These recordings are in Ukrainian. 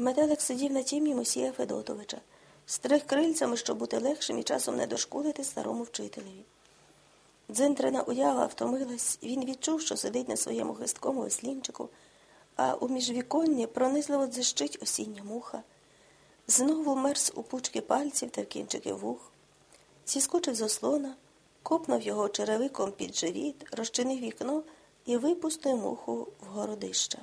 Метелик сидів на тім'ї Мусія Федотовича, стриг крильцями, щоб бути легшим і часом не дошкулити старому вчителеві. Дзентрина уява втомилась, він відчув, що сидить на своєму хисткому ослінчику, а у міжвіконні пронизливо дзищить осіння муха. Знову мерз у пучки пальців та в кінчики вух, зіскочив з ослона, копнув його черевиком під живіт, розчинив вікно і випустив муху в городища.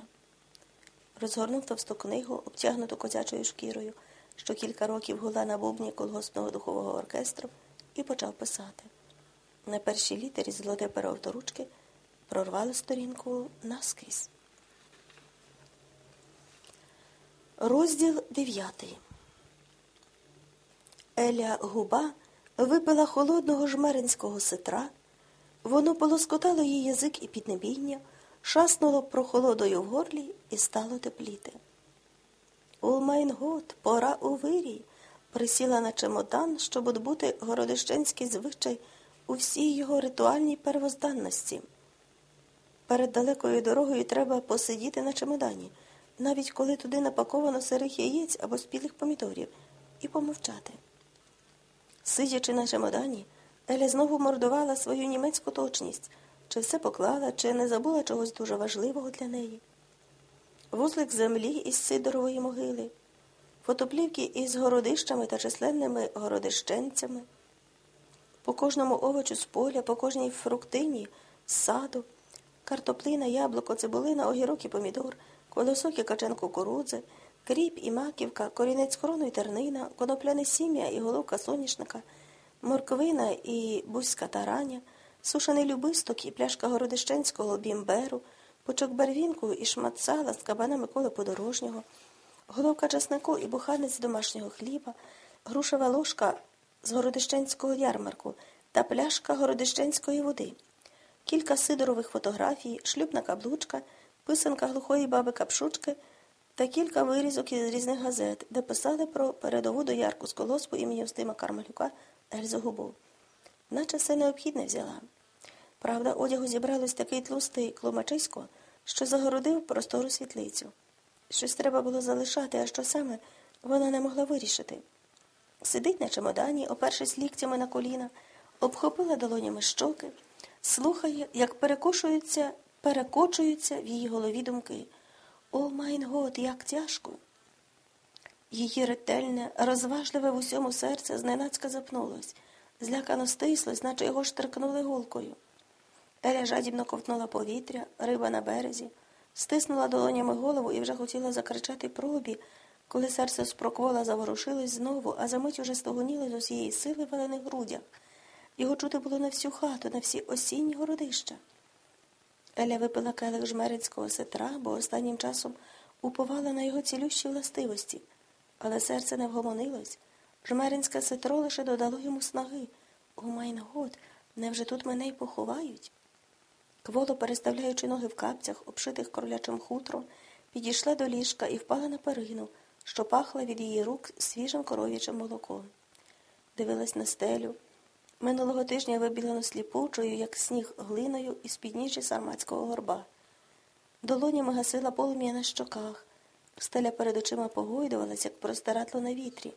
Розгорнув товсту книгу, обтягнуту козячою шкірою, що кілька років гула на бубні колгоспного духового оркестру, і почав писати. На першій літері золоте перо авторучки прорвало сторінку наскрізь. Розділ дев'ятий. Еля губа випила холодного жмеринського ситра, воно полоскотало її язик і піднебіння, шаснуло прохолодою в горлі і стало тепліти. О mein Gott, пора у вирій, присіла на чемодан, щоб отбути городищенський звичай у всій його ритуальній первозданності. Перед далекою дорогою треба посидіти на чемодані, навіть коли туди напаковано сирих яєць або спілих помідорів, і помовчати. Сидячи на чемодані, Еля знову мордувала свою німецьку точність, чи все поклала, чи не забула чогось дуже важливого для неї. Вузлик землі із Сидорової могили, фотоплівки із городищами та численними городищенцями, по кожному овочу з поля, по кожній фруктині з саду, картоплина, яблуко, цибулина, огірок і помідор, колосок і качан кукурудзи, кріп і маківка, корінець крону і тернина, конопляне сім'я і головка соняшника, морковина і бузька тараня, сушений любисток і пляшка городищенського бімберу, пучок барвінку і шмат сала з кабана Миколи Подорожнього, головка часнику і буханець домашнього хліба, грушева ложка з городищенського ярмарку та пляшка городищенської води, кілька сидорових фотографій, шлюбна каблучка, писанка глухої баби капшучки та кілька вирізок із різних газет, де писали про передову доярку з колоспу імені Устима Кармалюка Ельзу Губов. Наче все необхідне взяла. Правда, одягу зібралось такий тлустий кломачисько, що загородив простору світлицю. Щось треба було залишати, а що саме вона не могла вирішити. Сидить на чемодані, опершись ліктями на коліна, обхопила долонями щоки, слухає, як перекошуються, перекочуються в її голові думки. О, mein Gott, як тяжко. Її ретельне, розважливе в усьому серце зненацька запнулось, злякано стислось, наче його штрикнули голкою. Еля жадібно ковтнула повітря, риба на березі, стиснула долонями голову і вже хотіла закричати пробі, коли серце спроквола заворушилось знову, а за мить уже стугоніло з усієї сили в валених грудях. Його чути було на всю хату, на всі осінні городища. Еля випила келих жмеринського ситра, бо останнім часом уповала на його цілющі властивості, але серце не вгомонилось. Жмеринське ситро лише додало йому снаги. О, mein Gott, невже тут мене й поховають? Кволо, переставляючи ноги в капцях, обшитих кролячим хутром, підійшла до ліжка і впала на перину, що пахла від її рук свіжим коров'ячим молоком. Дивилась на стелю. Минулого тижня вибілено сліпучою, як сніг глиною із підніжжя сарматського горба. Долонями гасила полум'я на щоках. Стеля перед очима погойдувалась, як простиратло на вітрі.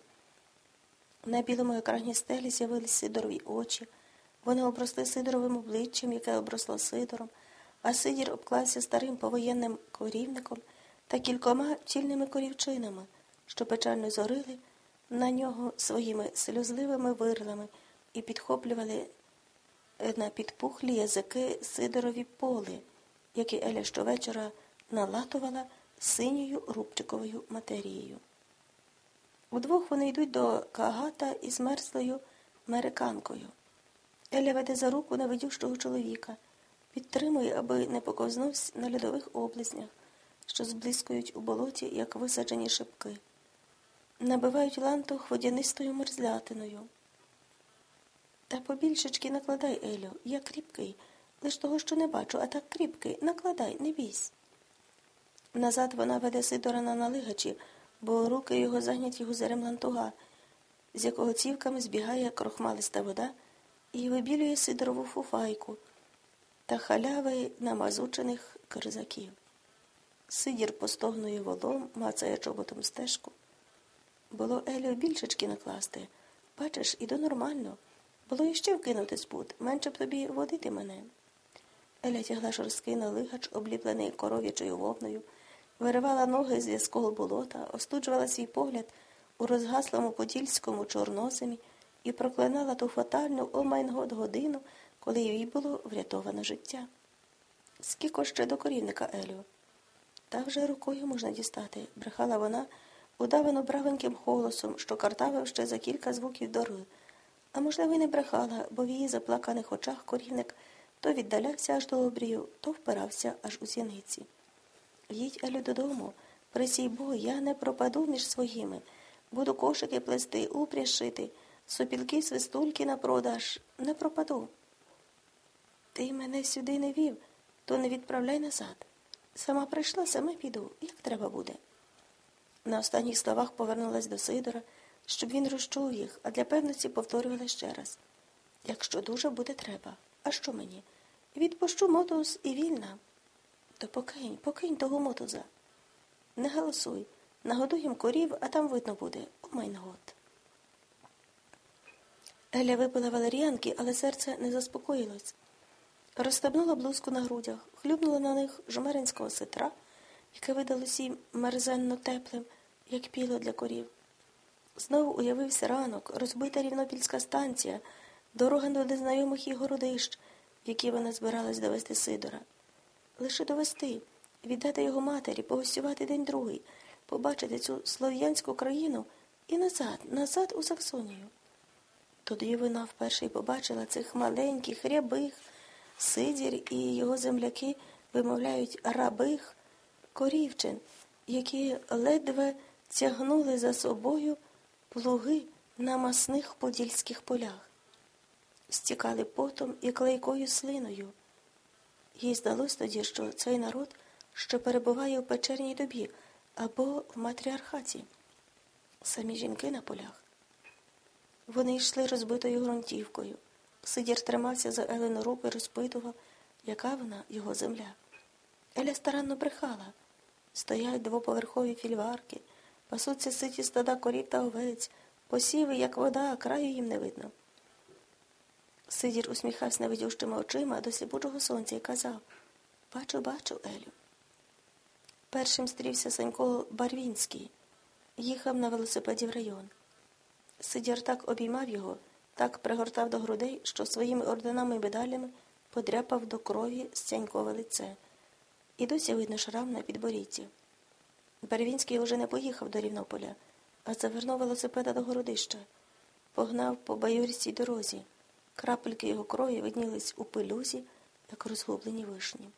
На білому екрані стелі з'явились сидорові очі. Вони обросли сидоровим обличчям, яке обросло сидором, а сидір обклався старим повоєнним корівником та кількома тільними корівчинами, що печально зорили на нього своїми сльозливими вирлами і підхоплювали на підпухлі язики сидорові поли, які Еля щовечора налатувала синьою рубчиковою матерією. Удвох вони йдуть до кагата із мерзлою американкою. Еля веде за руку невидющого чоловіка, підтримує, аби не поковзнувся на льодових облизнях, що зблискують у болоті, як висаджені шипки. Набивають лантух водянистою мерзлятиною. Та побільшечки накладай, Елю, я кріпкий, лиш того, що не бачу, а так кріпкий, накладай, не бійсь. Назад вона веде Сидора на налигачі, бо руки його зайняті гузерем лантуга, з якого цівками збігає крохмалиста вода і вибілює Сидорову фуфайку та халяви намазучених кирзаків. Сидір постогнує волом, мацає чоботом стежку. Було Елю більшечки накласти. Бачиш, іду нормально. Було іще вкинути спут, менше б тобі водити мене. Еля тягла шорсткий налигач, обліплений коров'ячою вовною, виривала ноги з в'язкого болота, остуджувала свій погляд у розгаслому подільському чорноземі і проклинала ту фатальну о mein Gott годину, коли їй було врятовано життя. Скільки ще до корівника Елю? Та вже рукою можна дістати, брехала вона, удавано бравеньким голосом, що картавив ще за кілька звуків дороги. А можливо, й не брехала, бо в її заплаканих очах корівник то віддалявся аж до обрію, то впирався аж у зіниці. Їдь, Елю, додому, присяй Бог, я не пропаду між своїми. Буду кошики плести, упряж шити, сопілки, свистульки на продаж. Не пропаду. Ти мене сюди не вів, то не відправляй назад. Сама прийшла, саме піду, як треба буде. На останніх словах повернулась до Сидора, щоб він розчув їх, а для певності повторювала ще раз. Якщо дуже буде треба, а що мені? Відпущу мотуз і вільна. То покинь, покинь того мотуза. Не голосуй, нагодуєм корів, а там видно буде, о mein Gott. Еля випила валеріанки, але серце не заспокоїлось. Розстебнула блузку на грудях, хлюбнула на них жмеринського ситра, яке видалося їй мерзенно теплим, як піло для корів. Знову уявився ранок, розбита рівнопільська станція, дорога до незнайомих їй городищ, в які вона збиралась довести Сидора. Лише довести, віддати його матері, погостювати день другий, побачити цю слов'янську країну і назад, назад у Саксонію. Тоді вона вперше й побачила цих маленьких, рябих, Сидір і його земляки вимовляють рабих корівчин, які ледве тягнули за собою плуги на масних подільських полях, стікали потом і клейкою слиною. Їй здалось тоді, що цей народ ще перебуває у печерній добі або в матріархаті. Самі жінки на полях. Вони йшли розбитою ґрунтівкою. Сидір тримався за Елену руку і розпитував, яка вона його земля. Еля старанно брехала. Стоять двоповерхові фільварки, пасуться ситі стада корів та овець, посіви, як вода, краю їм не видно. Сидір усміхався невидющими очима до сліпучого сонця і казав Бачу, бачу, Елю. Першим стрівся Санько Барвінський, їхав на велосипеді в район. Сидір так обіймав його, так пригортав до грудей, що своїми орденами і медалями подряпав до крові стянькове лице. І досі видно шрам на підборідці. Барвінський уже не поїхав до Рівнополя, а завернув велосипеда до городища, погнав по баюрській дорозі. Крапельки його крові виднілись у пилюзі, як розгублені вишні.